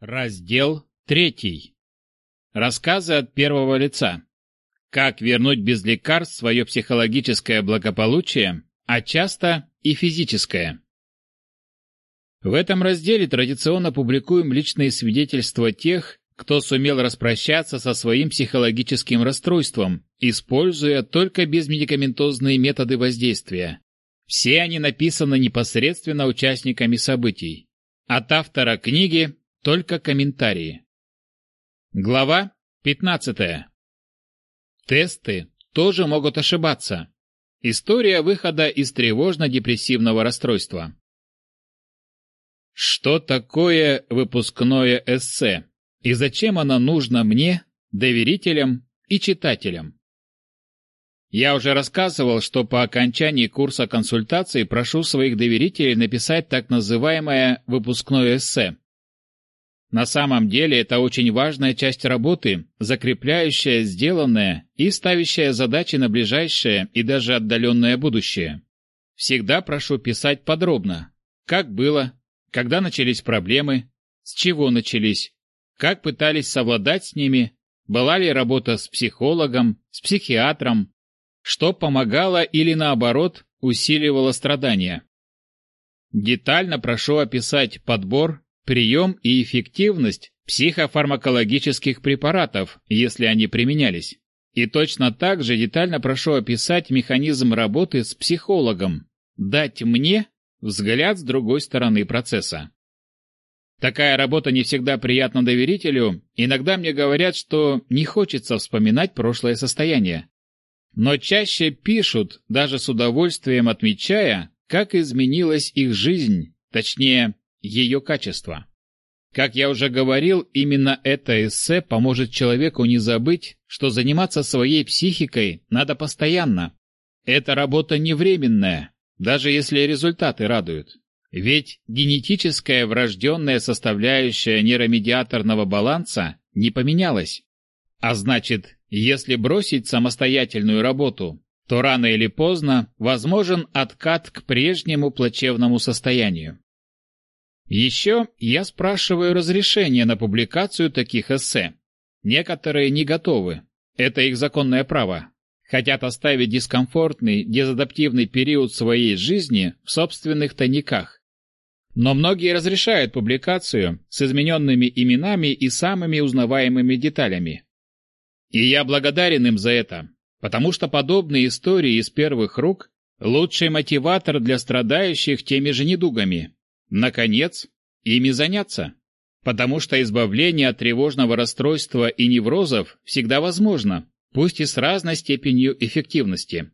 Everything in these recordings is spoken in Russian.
Раздел третий. Рассказы от первого лица. Как вернуть без лекарств свое психологическое благополучие, а часто и физическое. В этом разделе традиционно публикуем личные свидетельства тех, кто сумел распрощаться со своим психологическим расстройством, используя только безмедикаментозные методы воздействия. Все они написаны непосредственно участниками событий. От автора книги только комментарии. Глава 15. Тесты тоже могут ошибаться. История выхода из тревожно-депрессивного расстройства. Что такое выпускное эссе и зачем оно нужно мне, доверителям и читателям? Я уже рассказывал, что по окончании курса консультаций прошу своих доверителей написать так называемое выпускное эссе, на самом деле это очень важная часть работы, закрепляющая сделанное и ставящая задачи на ближайшее и даже отдаленное будущее. Всегда прошу писать подробно. Как было, когда начались проблемы, с чего начались, как пытались совладать с ними, была ли работа с психологом, с психиатром, что помогало или наоборот усиливало страдания. Детально прошу описать подбор, прием и эффективность психофармакологических препаратов, если они применялись. И точно так же детально прошу описать механизм работы с психологом, дать мне взгляд с другой стороны процесса. Такая работа не всегда приятна доверителю, иногда мне говорят, что не хочется вспоминать прошлое состояние. Но чаще пишут, даже с удовольствием отмечая, как изменилась их жизнь, точнее, ее качество. Как я уже говорил, именно это эссе поможет человеку не забыть, что заниматься своей психикой надо постоянно. Эта работа не временная, даже если результаты радуют. Ведь генетическая врожденная составляющая нейромедиаторного баланса не поменялась. А значит, если бросить самостоятельную работу, то рано или поздно возможен откат к прежнему плачевному состоянию. Еще я спрашиваю разрешение на публикацию таких эссе. Некоторые не готовы. Это их законное право. Хотят оставить дискомфортный, дезадаптивный период своей жизни в собственных тайниках. Но многие разрешают публикацию с измененными именами и самыми узнаваемыми деталями. И я благодарен им за это, потому что подобные истории из первых рук – лучший мотиватор для страдающих теми же недугами, Наконец, ими заняться. Потому что избавление от тревожного расстройства и неврозов всегда возможно, пусть и с разной степенью эффективности.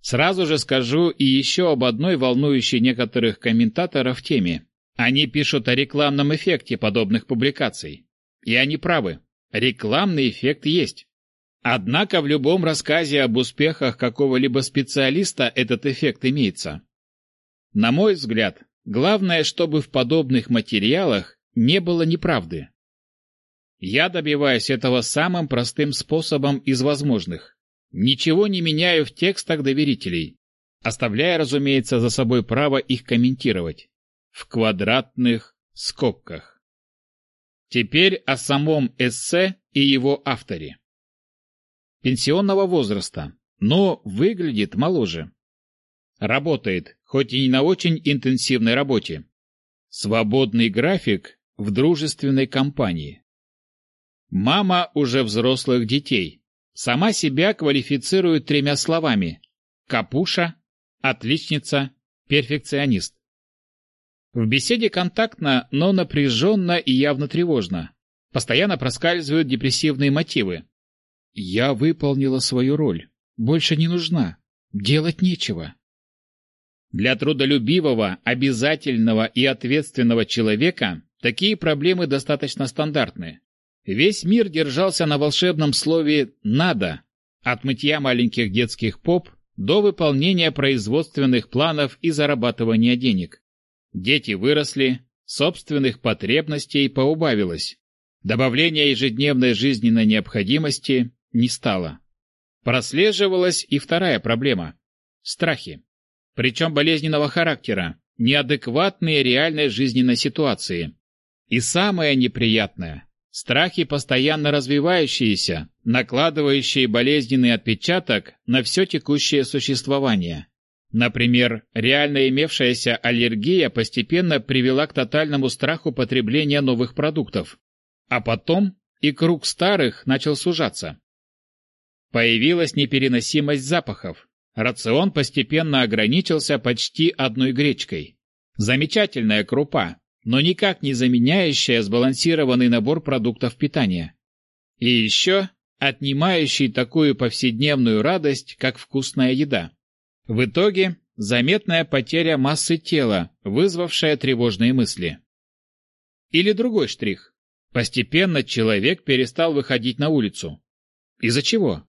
Сразу же скажу и еще об одной волнующей некоторых комментаторов теме. Они пишут о рекламном эффекте подобных публикаций. И они правы. Рекламный эффект есть. Однако в любом рассказе об успехах какого-либо специалиста этот эффект имеется. На мой взгляд, Главное, чтобы в подобных материалах не было неправды. Я добиваюсь этого самым простым способом из возможных. Ничего не меняю в текстах доверителей, оставляя, разумеется, за собой право их комментировать. В квадратных скобках. Теперь о самом эссе и его авторе. Пенсионного возраста, но выглядит моложе. Работает, хоть и не на очень интенсивной работе. Свободный график в дружественной компании. Мама уже взрослых детей. Сама себя квалифицирует тремя словами. Капуша, отличница, перфекционист. В беседе контактно, но напряженно и явно тревожно. Постоянно проскальзывают депрессивные мотивы. Я выполнила свою роль. Больше не нужна. Делать нечего. Для трудолюбивого, обязательного и ответственного человека такие проблемы достаточно стандартны. Весь мир держался на волшебном слове «надо», от мытья маленьких детских поп до выполнения производственных планов и зарабатывания денег. Дети выросли, собственных потребностей поубавилось. Добавления ежедневной жизненной необходимости не стало. Прослеживалась и вторая проблема – страхи причем болезненного характера, неадекватные реальной жизненной ситуации. И самое неприятное – страхи, постоянно развивающиеся, накладывающие болезненный отпечаток на все текущее существование. Например, реально имевшаяся аллергия постепенно привела к тотальному страху потребления новых продуктов. А потом и круг старых начал сужаться. Появилась непереносимость запахов. Рацион постепенно ограничился почти одной гречкой. Замечательная крупа, но никак не заменяющая сбалансированный набор продуктов питания. И еще отнимающий такую повседневную радость, как вкусная еда. В итоге заметная потеря массы тела, вызвавшая тревожные мысли. Или другой штрих. Постепенно человек перестал выходить на улицу. Из-за чего?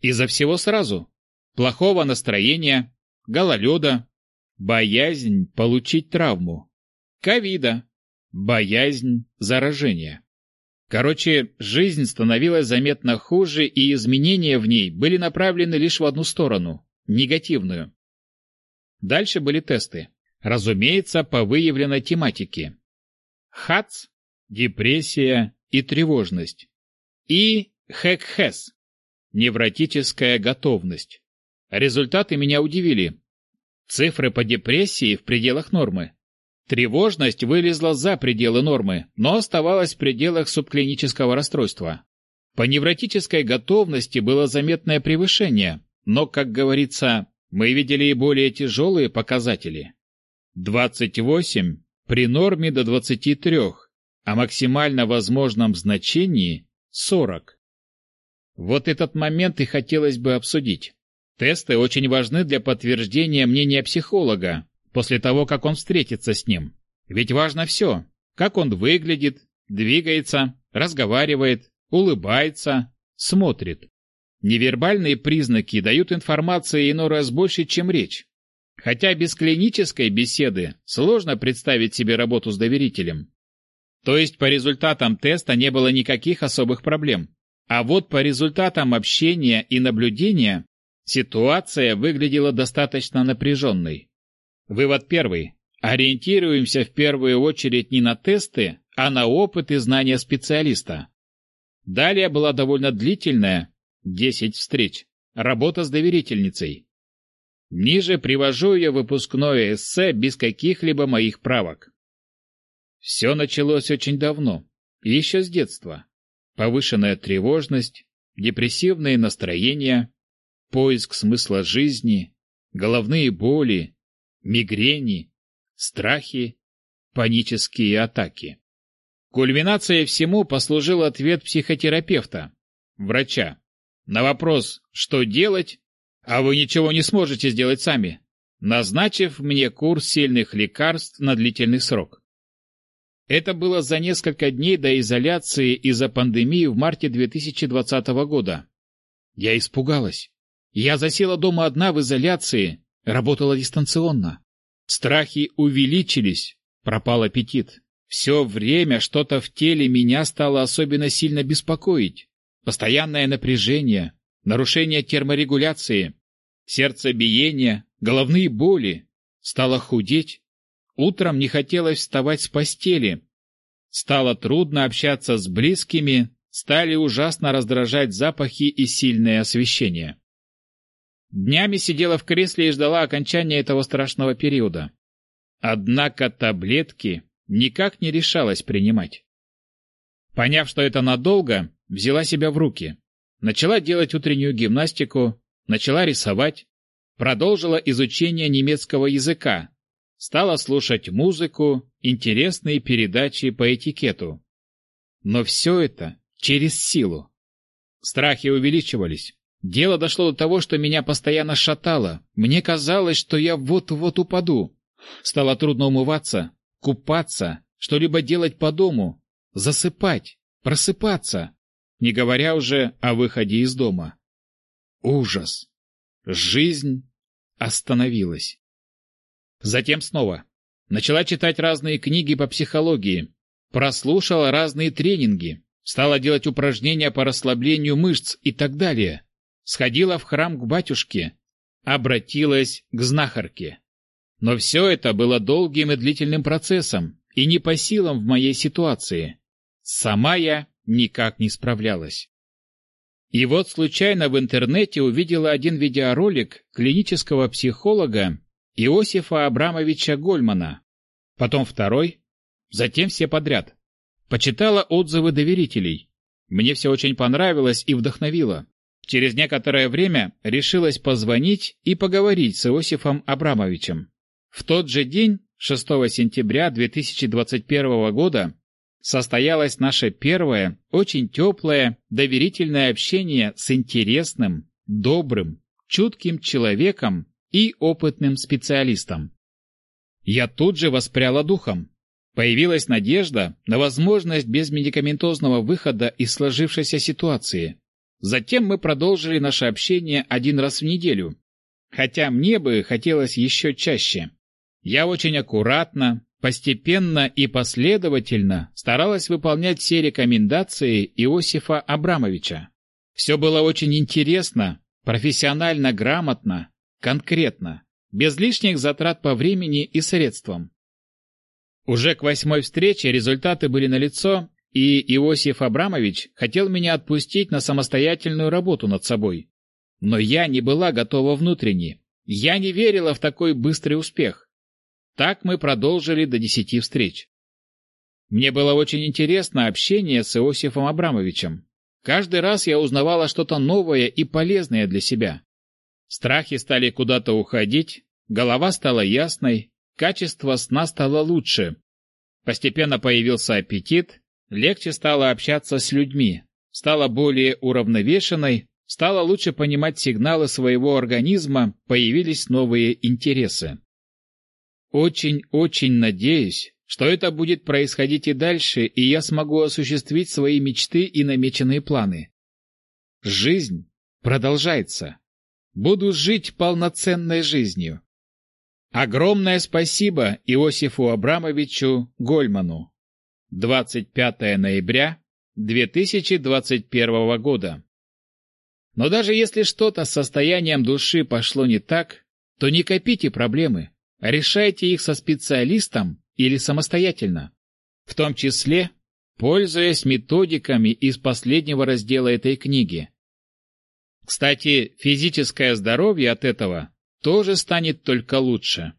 Из-за всего сразу. Плохого настроения, гололеда, боязнь получить травму, ковида, боязнь заражения. Короче, жизнь становилась заметно хуже, и изменения в ней были направлены лишь в одну сторону – негативную. Дальше были тесты. Разумеется, по выявленной тематике. ХАЦ – депрессия и тревожность. И ХЭКХЭС – невротическая готовность. Результаты меня удивили. Цифры по депрессии в пределах нормы. Тревожность вылезла за пределы нормы, но оставалась в пределах субклинического расстройства. По невротической готовности было заметное превышение, но, как говорится, мы видели и более тяжелые показатели. 28 при норме до 23, а максимально возможном значении 40. Вот этот момент и хотелось бы обсудить. Тесты очень важны для подтверждения мнения психолога, после того, как он встретится с ним. Ведь важно все. Как он выглядит, двигается, разговаривает, улыбается, смотрит. Невербальные признаки дают информации иной раз больше, чем речь. Хотя без клинической беседы сложно представить себе работу с доверителем. То есть по результатам теста не было никаких особых проблем. А вот по результатам общения и наблюдения ситуация выглядела достаточно напряженной. Вывод первый. Ориентируемся в первую очередь не на тесты, а на опыт и знания специалиста. Далее была довольно длительная, 10 встреч. Работа с доверительницей. Ниже привожу ее выпускное эссе без каких-либо моих правок. Все началось очень давно, еще с детства. Повышенная тревожность, депрессивные настроения, поиск смысла жизни, головные боли, мигрени, страхи, панические атаки. Кульминацией всему послужил ответ психотерапевта, врача, на вопрос «что делать?», а вы ничего не сможете сделать сами, назначив мне курс сильных лекарств на длительный срок. Это было за несколько дней до изоляции из-за пандемии в марте 2020 года. Я испугалась. Я засела дома одна в изоляции, работала дистанционно. Страхи увеличились, пропал аппетит. Все время что-то в теле меня стало особенно сильно беспокоить. Постоянное напряжение, нарушение терморегуляции, сердцебиение, головные боли. Стало худеть. Утром не хотелось вставать с постели. Стало трудно общаться с близкими, стали ужасно раздражать запахи и сильное освещение. Днями сидела в кресле и ждала окончания этого страшного периода. Однако таблетки никак не решалась принимать. Поняв, что это надолго, взяла себя в руки. Начала делать утреннюю гимнастику, начала рисовать, продолжила изучение немецкого языка, стала слушать музыку, интересные передачи по этикету. Но все это через силу. Страхи увеличивались. Дело дошло до того, что меня постоянно шатало. Мне казалось, что я вот-вот упаду. Стало трудно умываться, купаться, что-либо делать по дому, засыпать, просыпаться, не говоря уже о выходе из дома. Ужас! Жизнь остановилась. Затем снова. Начала читать разные книги по психологии, прослушала разные тренинги, стала делать упражнения по расслаблению мышц и так далее. Сходила в храм к батюшке, обратилась к знахарке. Но все это было долгим и длительным процессом, и не по силам в моей ситуации. Сама я никак не справлялась. И вот случайно в интернете увидела один видеоролик клинического психолога Иосифа Абрамовича Гольмана, потом второй, затем все подряд. Почитала отзывы доверителей. Мне все очень понравилось и вдохновило. Через некоторое время решилась позвонить и поговорить с Иосифом Абрамовичем. В тот же день, 6 сентября 2021 года, состоялось наше первое, очень теплое, доверительное общение с интересным, добрым, чутким человеком и опытным специалистом. Я тут же воспряла духом. Появилась надежда на возможность безмедикаментозного выхода из сложившейся ситуации. Затем мы продолжили наше общение один раз в неделю, хотя мне бы хотелось еще чаще. Я очень аккуратно, постепенно и последовательно старалась выполнять все рекомендации Иосифа Абрамовича. Все было очень интересно, профессионально грамотно, конкретно, без лишних затрат по времени и средствам. Уже к восьмой встрече результаты были налицо, и Иосиф Абрамович хотел меня отпустить на самостоятельную работу над собой. Но я не была готова внутренне. Я не верила в такой быстрый успех. Так мы продолжили до десяти встреч. Мне было очень интересно общение с Иосифом Абрамовичем. Каждый раз я узнавала что-то новое и полезное для себя. Страхи стали куда-то уходить, голова стала ясной, качество сна стало лучше. Постепенно появился аппетит, легче стало общаться с людьми, стала более уравновешенной, стала лучше понимать сигналы своего организма, появились новые интересы. Очень-очень надеюсь, что это будет происходить и дальше, и я смогу осуществить свои мечты и намеченные планы. Жизнь продолжается. Буду жить полноценной жизнью. Огромное спасибо Иосифу Абрамовичу Гольману. 25 ноября 2021 года. Но даже если что-то с состоянием души пошло не так, то не копите проблемы. Решайте их со специалистом или самостоятельно, в том числе пользуясь методиками из последнего раздела этой книги. Кстати, физическое здоровье от этого тоже станет только лучше.